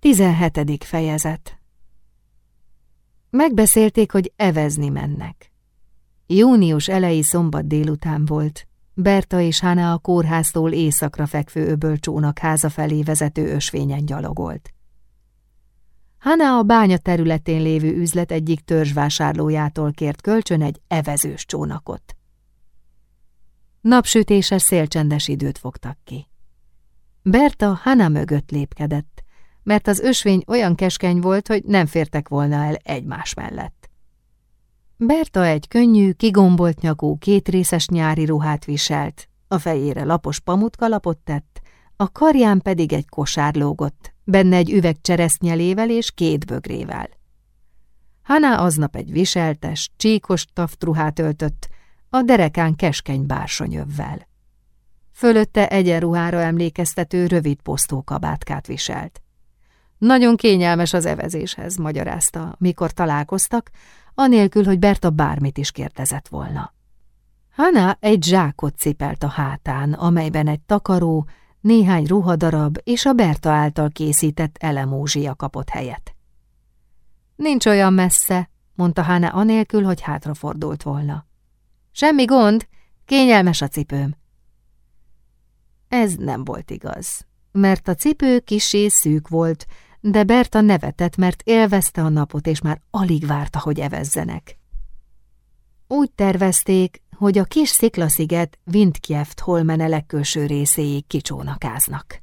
17. fejezet Megbeszélték, hogy evezni mennek. Június elejé szombat délután volt. Berta és Hána a kórháztól északra fekvő öbölcsónak háza felé vezető ösvényen gyalogolt. Hána a bánya területén lévő üzlet egyik törzsvásárlójától kért kölcsön egy evezős csónakot. Napsütéses szélcsendes időt fogtak ki. Berta Hana mögött lépkedett, mert az ösvény olyan keskeny volt, hogy nem fértek volna el egymás mellett. Berta egy könnyű, kigombolt nyakú, kétrészes nyári ruhát viselt, a fejére lapos pamutkalapot tett, a karján pedig egy kosár lógott, benne egy üveg cseresznyelével és két bögrével. Hana aznap egy viseltes, csíkos taftruhát öltött, a derekán keskeny bársonyövvel. Fölötte egyenruhára emlékeztető rövid posztókabátkát viselt. Nagyon kényelmes az evezéshez, magyarázta, mikor találkoztak, anélkül, hogy Berta bármit is kérdezett volna. Hanna egy zsákot cipelt a hátán, amelyben egy takaró, néhány ruhadarab és a Berta által készített elemózsia kapott helyet. Nincs olyan messze, mondta Hanna anélkül, hogy hátrafordult volna. Semmi gond, kényelmes a cipőm. Ez nem volt igaz, mert a cipő kisé szűk volt, de Berta nevetett, mert élvezte a napot, és már alig várta, hogy evezzenek. Úgy tervezték, hogy a kis sziklasziget Windkjeft holmene legkülső részéig kicsónakáznak.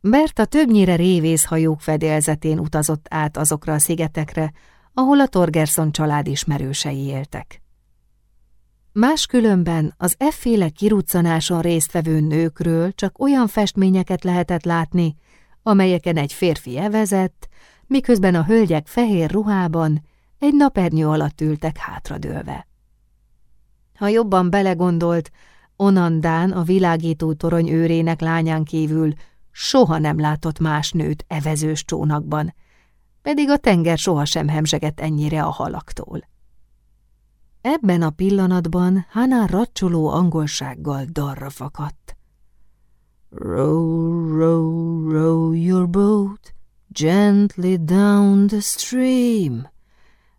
Berta többnyire révészhajók fedélzetén utazott át azokra a szigetekre, ahol a Torgerson család ismerősei éltek. Máskülönben az efféle kiruccanáson résztvevő nőkről csak olyan festményeket lehetett látni, amelyeken egy férfi evezett, miközben a hölgyek fehér ruhában egy napernyő alatt ültek hátradőlve. Ha jobban belegondolt, Onandán a világító torony őrének lányán kívül soha nem látott más nőt evezős csónakban, pedig a tenger sohasem hemzsegett ennyire a halaktól. Ebben a pillanatban Hana racsoló angolsággal darra fakadt. Row, row, row your boat gently down the stream.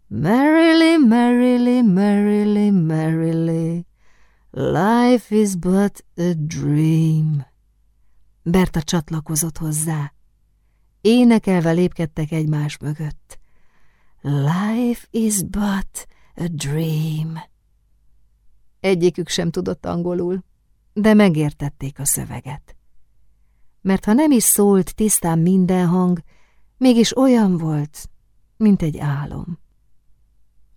Merrily, merrily, merrily, merrily, life is but a dream. Berta csatlakozott hozzá. Énekelve lépkedtek egymás mögött. Life is but a dream. Egyikük sem tudott angolul, de megértették a szöveget. Mert ha nem is szólt tisztán minden hang, mégis olyan volt, mint egy álom.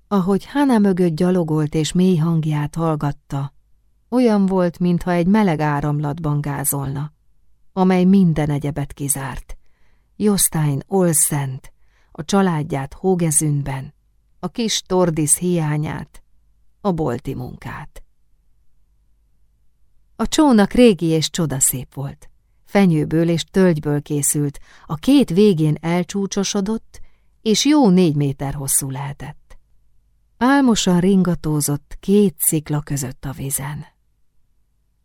Ahogy Hana mögött gyalogolt és mély hangját hallgatta, olyan volt, mintha egy meleg áramlatban gázolna, amely minden egyebet kizárt. Jostein Olszent, a családját Hógezünben, a kis Tordis hiányát, a bolti munkát. A csónak régi és csodaszép volt. Fenyőből és tölgyből készült, a két végén elcsúcsosodott, és jó négy méter hosszú lehetett. Álmosan ringatózott két szikla között a vizen.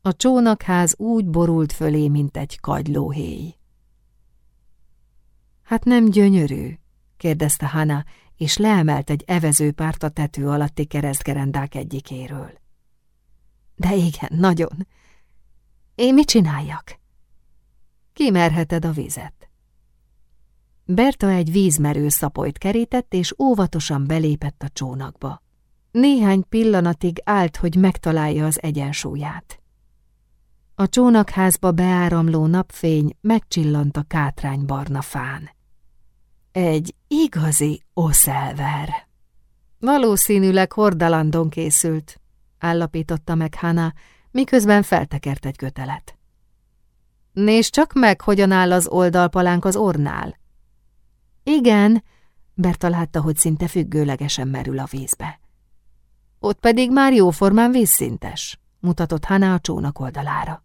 A csónakház úgy borult fölé, mint egy kagylóhéj. Hát nem gyönyörű? kérdezte Hana, és leemelt egy evezőpárt a tető alatti keresztgerendák egyikéről. De igen, nagyon. Én mit csináljak? Kimerheted a vizet. Berta egy vízmerő szapolyt kerített, és óvatosan belépett a csónakba. Néhány pillanatig állt, hogy megtalálja az egyensúlyát. A csónakházba beáramló napfény megcsillant a kátránybarna fán. Egy igazi oszelver. Valószínűleg hordalandon készült, állapította meg Hana, miközben feltekert egy kötelet. Nézd csak meg, hogyan áll az oldalpalánk az ornál. Igen, Berta látta, hogy szinte függőlegesen merül a vízbe. Ott pedig már jóformán vízszintes, mutatott Hana a csónak oldalára.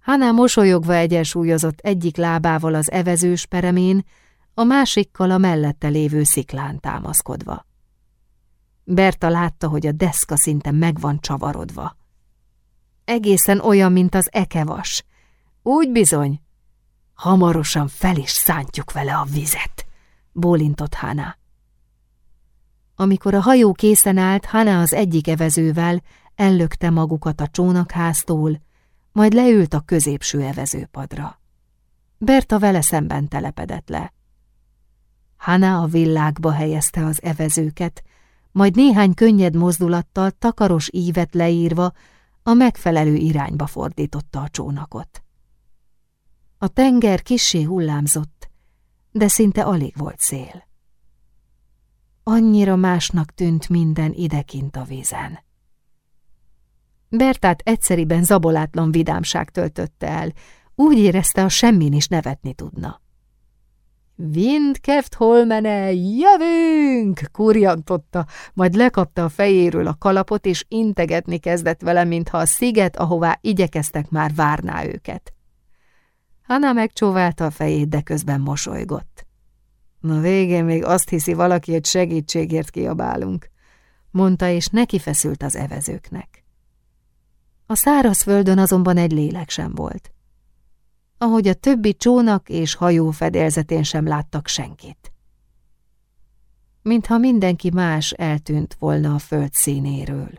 Hana mosolyogva egyensúlyozott egyik lábával az evezős peremén, a másikkal a mellette lévő sziklán támaszkodva. Berta látta, hogy a deszka szinte meg van csavarodva. Egészen olyan, mint az ekevas. Úgy bizony. Hamarosan fel is szántjuk vele a vizet, bólintott Hana. Amikor a hajó készen állt, Hana az egyik evezővel ellökte magukat a csónakháztól, majd leült a középső evezőpadra. Berta vele szemben telepedett le. Hana a villákba helyezte az evezőket, majd néhány könnyed mozdulattal takaros ívet leírva a megfelelő irányba fordította a csónakot. A tenger kissé hullámzott, de szinte alig volt szél. Annyira másnak tűnt minden idekint a vízen. Bertát egyszeriben zabolátlan vidámság töltötte el, úgy érezte, a semmin is nevetni tudna. Wind keft holmene, jövünk! kurjantotta, majd lekapta a fejéről a kalapot, és integetni kezdett vele, mintha a sziget, ahová igyekeztek már várná őket. Hanna megcsóválta a fejét, de közben mosolygott. Na végén még azt hiszi valaki, hogy segítségért kiabálunk, mondta, és neki feszült az evezőknek. A szárazföldön azonban egy lélek sem volt. Ahogy a többi csónak és hajó fedélzetén sem láttak senkit. Mintha mindenki más eltűnt volna a föld színéről.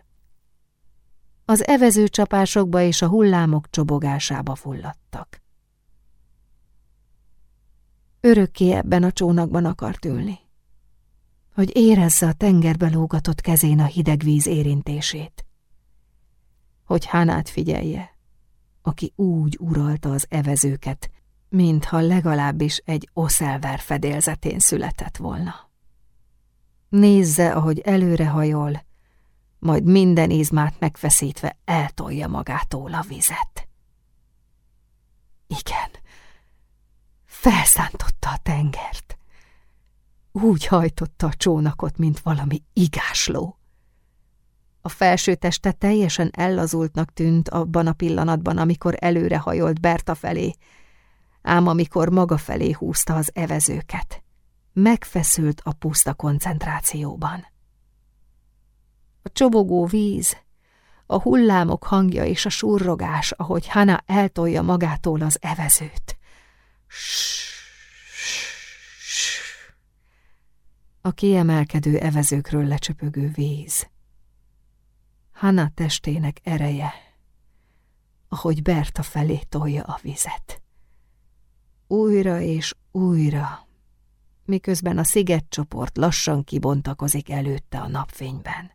Az evező csapásokba és a hullámok csobogásába fulladtak. Örökké ebben a csónakban akart ülni, hogy érezze a tengerbe lógatott kezén a hideg víz érintését hogy Hánát figyelje, aki úgy uralta az evezőket, mintha legalábbis egy oszelver fedélzetén született volna. Nézze, ahogy előrehajol, majd minden izmát megfeszítve eltolja magától a vizet. Igen, felszántotta a tengert. Úgy hajtotta a csónakot, mint valami igásló. A felső teste teljesen ellazultnak tűnt abban a pillanatban, amikor előre hajolt Berta felé, ám amikor maga felé húzta az evezőket. Megfeszült a puszta koncentrációban. A csobogó víz, a hullámok hangja és a surrogás, ahogy Hana eltolja magától az evezőt. A kiemelkedő evezőkről lecsöpögő víz. Hanna testének ereje, ahogy Berta felé tolja a vizet. Újra és újra, miközben a szigetcsoport lassan kibontakozik előtte a napfényben.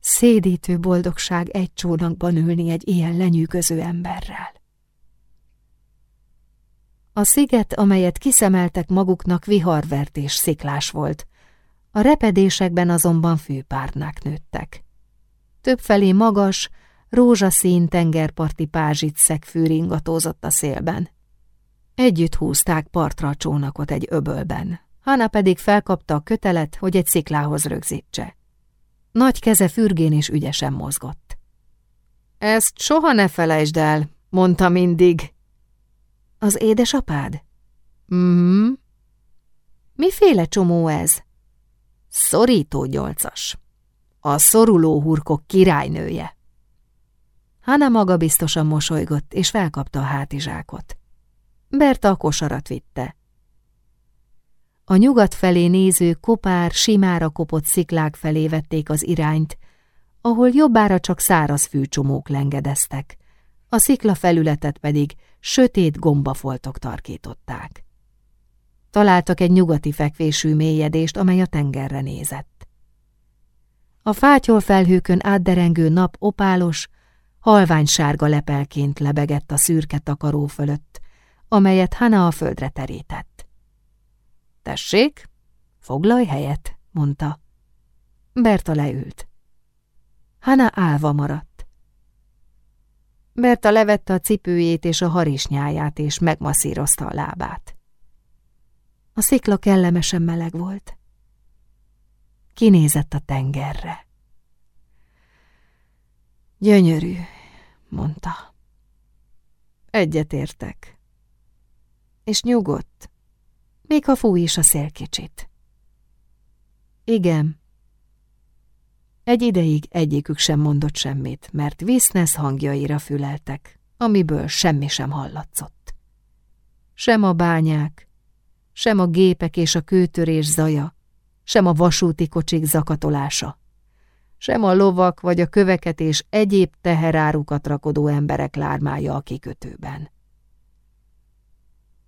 Szédítő boldogság egy csónakban ülni egy ilyen lenyűgöző emberrel. A sziget, amelyet kiszemeltek maguknak viharvert és sziklás volt, a repedésekben azonban főpárnák nőttek. Többfelé magas, rózsaszín tengerparti pázsit fűringatózott a szélben. Együtt húzták partra a csónakot egy öbölben. Hanna pedig felkapta a kötelet, hogy egy sziklához rögzítse. Nagy keze fürgén és ügyesen mozgott. Ezt soha ne felejtsd el, mondta mindig. Az édesapád? Mhm. Miféle csomó ez? Szorító gyolcas. A szoruló hurkok királynője. Hanna maga biztosan mosolygott, és felkapta a hátizsákot. Berta a kosarat vitte. A nyugat felé néző kopár, simára kopott sziklák felé vették az irányt, ahol jobbára csak száraz fűcsomók lengedeztek, a szikla felületet pedig sötét gombafoltok tarkították. Találtak egy nyugati fekvésű mélyedést, amely a tengerre nézett. A fátyol felhőkön átderengő nap opálos, halvány sárga lepelként lebegett a szürke takaró fölött, amelyet Hana a földre terített. Tessék, foglalj helyet, mondta. Berta leült. Hana álva maradt. Berta levette a cipőjét és a harisnyáját, és megmasszírozta a lábát. A szikla kellemesen meleg volt. Kinézett a tengerre. Gyönyörű, mondta. Egyetértek. És nyugodt, még ha fúj is a szél kicsit. Igen. Egy ideig egyikük sem mondott semmit, mert Visznesz hangjaira füleltek, amiből semmi sem hallatszott. Sem a bányák, sem a gépek és a kőtörés zaja, sem a vasúti kocsik zakatolása, sem a lovak vagy a köveket és egyéb teherárukat rakodó emberek lármája a kikötőben.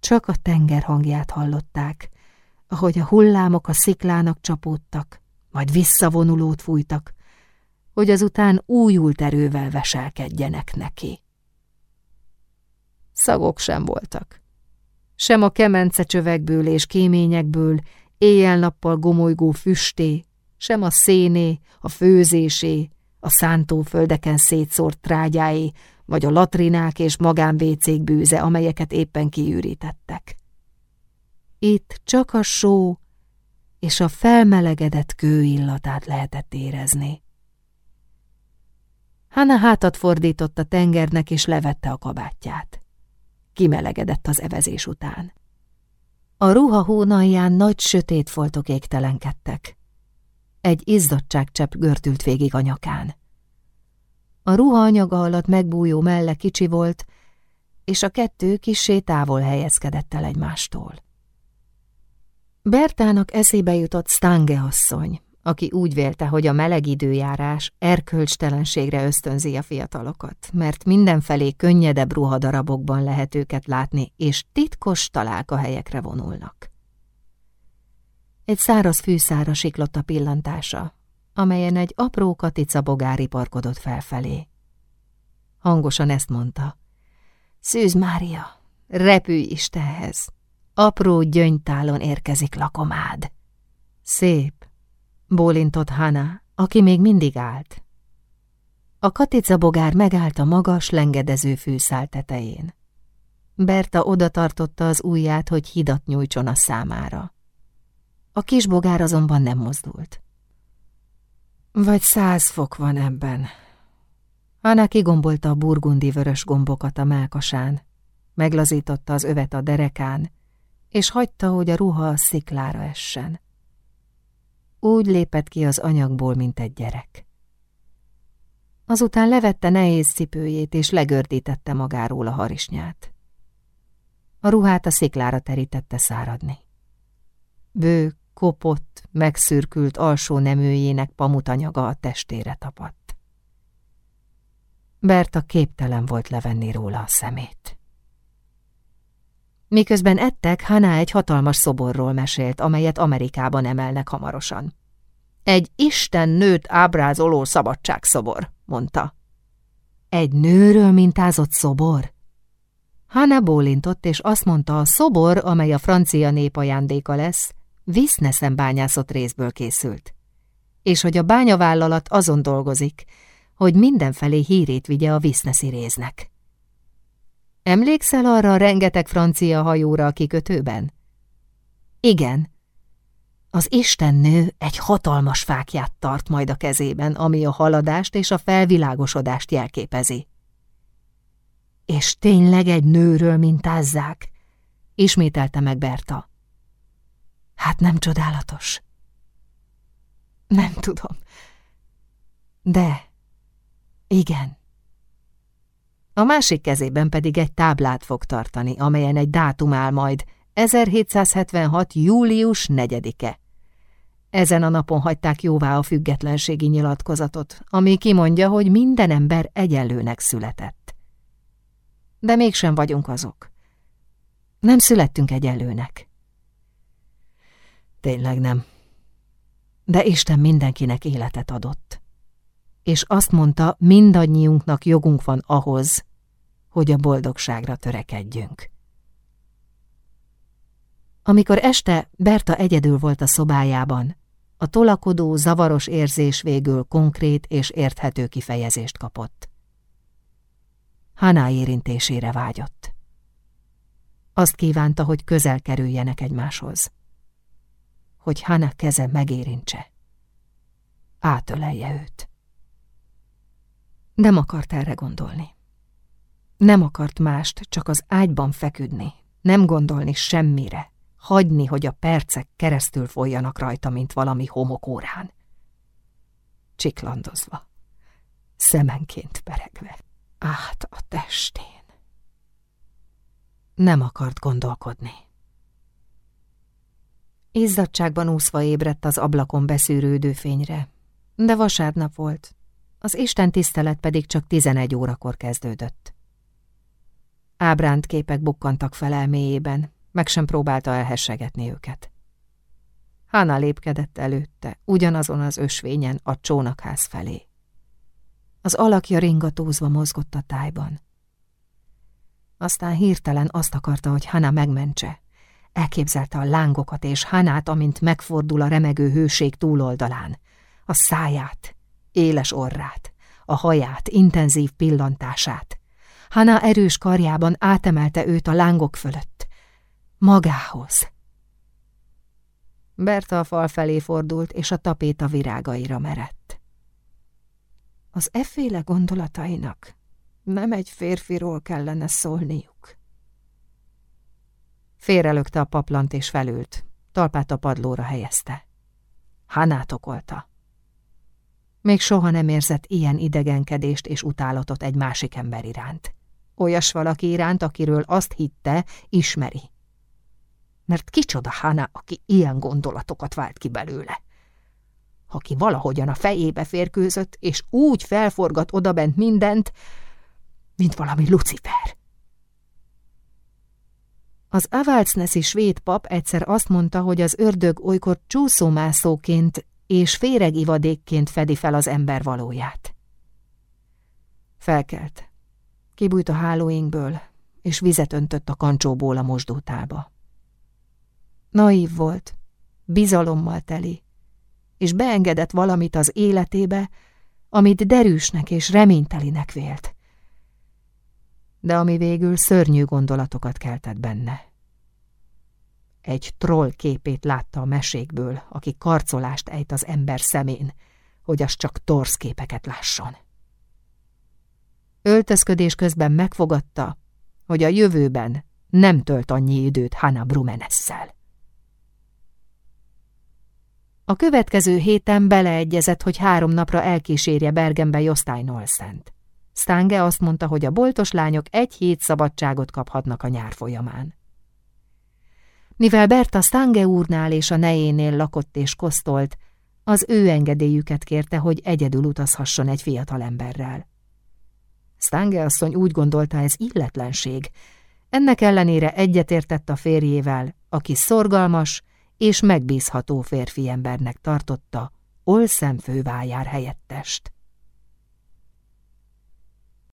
Csak a tenger hangját hallották, ahogy a hullámok a sziklának csapódtak, majd visszavonulót fújtak, hogy azután újult erővel veselkedjenek neki. Szagok sem voltak. Sem a kemence csövekből és kéményekből, éjjel-nappal gomolygó füsté, sem a széné, a főzésé, a szántóföldeken szétszórt trágyáé, vagy a latrinák és magánvécék bűze, amelyeket éppen kiürítettek. Itt csak a só és a felmelegedett kő illatát lehetett érezni. Hanna hátat fordított a tengernek, és levette a kabátját. Kimelegedett az evezés után. A ruha hónalján nagy sötét foltok égtelenkedtek. Egy izzadságcsepp görtült végig a nyakán. A ruha anyaga alatt megbújó melle kicsi volt, és a kettő kissé távol helyezkedett el egymástól. Bertának eszébe jutott Stange asszony, aki úgy vélte, hogy a meleg időjárás erkölcstelenségre ösztönzi a fiatalokat, mert mindenfelé könnyedebb ruhadarabokban lehet őket látni, és titkos találkahelyekre vonulnak. Egy száraz fűszára siklott a pillantása, amelyen egy apró katica bogári parkodott felfelé. Hangosan ezt mondta. Szűz Mária, repülj Istenhez! Apró gyöngytálon érkezik lakomád. Szép, bólintott Hana, aki még mindig állt. A katica bogár megállt a magas, lengedező fűszál tetején. Berta oda tartotta az ujját, hogy hidat nyújtson a számára. A kis bogár azonban nem mozdult. Vagy száz fok van ebben. Hana kigombolta a burgundi vörös gombokat a mákasán, meglazította az övet a derekán, és hagyta, hogy a ruha a sziklára essen. Úgy lépett ki az anyagból, mint egy gyerek. Azután levette nehéz cipőjét, és legördítette magáról a harisnyát. A ruhát a sziklára terítette száradni. Bő, kopott, megszürkült alsó neműjének pamutanyaga a testére tapadt. Berta képtelen volt levenni róla a szemét. Miközben ettek, Hana egy hatalmas szoborról mesélt, amelyet Amerikában emelnek hamarosan. Egy Isten nőt ábrázoló szabadságszobor, mondta. Egy nőről mintázott szobor? Hanna bólintott, és azt mondta, a szobor, amely a francia nép ajándéka lesz, Visznesen bányászott részből készült. És hogy a bányavállalat azon dolgozik, hogy mindenfelé hírét vigye a Visneszi réznek. Emlékszel arra a rengeteg francia hajóra a kikötőben? Igen. Az istennő egy hatalmas fákját tart majd a kezében, ami a haladást és a felvilágosodást jelképezi. És tényleg egy nőről mintázzák? Ismételte meg Berta. Hát nem csodálatos? Nem tudom. De, igen. A másik kezében pedig egy táblát fog tartani, amelyen egy dátum áll majd, 1776. július 4-e. Ezen a napon hagyták jóvá a függetlenségi nyilatkozatot, ami kimondja, hogy minden ember egyenlőnek született. De mégsem vagyunk azok. Nem születtünk egyenlőnek. Tényleg nem. De Isten mindenkinek életet adott és azt mondta, mindannyiunknak jogunk van ahhoz, hogy a boldogságra törekedjünk. Amikor este Berta egyedül volt a szobájában, a tolakodó, zavaros érzés végül konkrét és érthető kifejezést kapott. Haná érintésére vágyott. Azt kívánta, hogy közel kerüljenek egymáshoz. Hogy Hana keze megérintse. Átölelje őt. Nem akart erre gondolni. Nem akart mást, csak az ágyban feküdni, nem gondolni semmire, hagyni, hogy a percek keresztül folyjanak rajta, mint valami homokórán. Csiklandozva, szemenként peregve, át a testén. nem akart gondolkodni. Izzadságban úszva ébredt az ablakon beszűrődő fényre, de vasárnap volt, az Isten tisztelet pedig csak tizenegy órakor kezdődött. Ábránt képek bukkantak fel elméjében, meg sem próbálta elhessegetni őket. Hána lépkedett előtte, ugyanazon az ösvényen a csónakház felé. Az alakja ringatózva mozgott a tájban. Aztán hirtelen azt akarta, hogy Hana megmentse. Elképzelte a lángokat és Hanát, amint megfordul a remegő hőség túloldalán. A száját, éles orrát, a haját, intenzív pillantását. Hana erős karjában átemelte őt a lángok fölött. Magához. Berta a fal felé fordult, és a tapéta virágaira merett. Az efféle gondolatainak nem egy férfiról kellene szólniuk. Félrelökte a paplant és felült, talpát a padlóra helyezte. Hanát okolta. Még soha nem érzett ilyen idegenkedést és utálatot egy másik ember iránt. Olyas valaki iránt, akiről azt hitte, ismeri. Mert kicsoda Hana, aki ilyen gondolatokat vált ki belőle? Aki valahogyan a fejébe férkőzött, és úgy felforgat odabent mindent, mint valami Lucifer. Az Avalcneszi svéd pap egyszer azt mondta, hogy az ördög olykor csúszómászóként és féregivadékként fedi fel az ember valóját. Felkelt. Kibújt a hálóinkből, és vizet öntött a kancsóból a mosdótába. Naív volt, bizalommal teli, és beengedett valamit az életébe, amit derűsnek és reménytelinek vélt. De ami végül szörnyű gondolatokat keltett benne. Egy troll képét látta a mesékből, aki karcolást ejt az ember szemén, hogy az csak torsz képeket lásson. Öltözködés közben megfogadta, hogy a jövőben nem tölt annyi időt Hanna Brumenesszel. A következő héten beleegyezett, hogy három napra elkísérje Bergenbe Jostein Olszent. Stange azt mondta, hogy a boltos lányok egy hét szabadságot kaphatnak a nyár folyamán. Mivel Berta Stange úrnál és a nejénél lakott és kosztolt, az ő engedélyüket kérte, hogy egyedül utazhasson egy fiatal emberrel. Stange asszony úgy gondolta, ez illetlenség. Ennek ellenére egyetértett a férjével, aki szorgalmas és megbízható férfiembernek tartotta Olszem fővájár helyettest.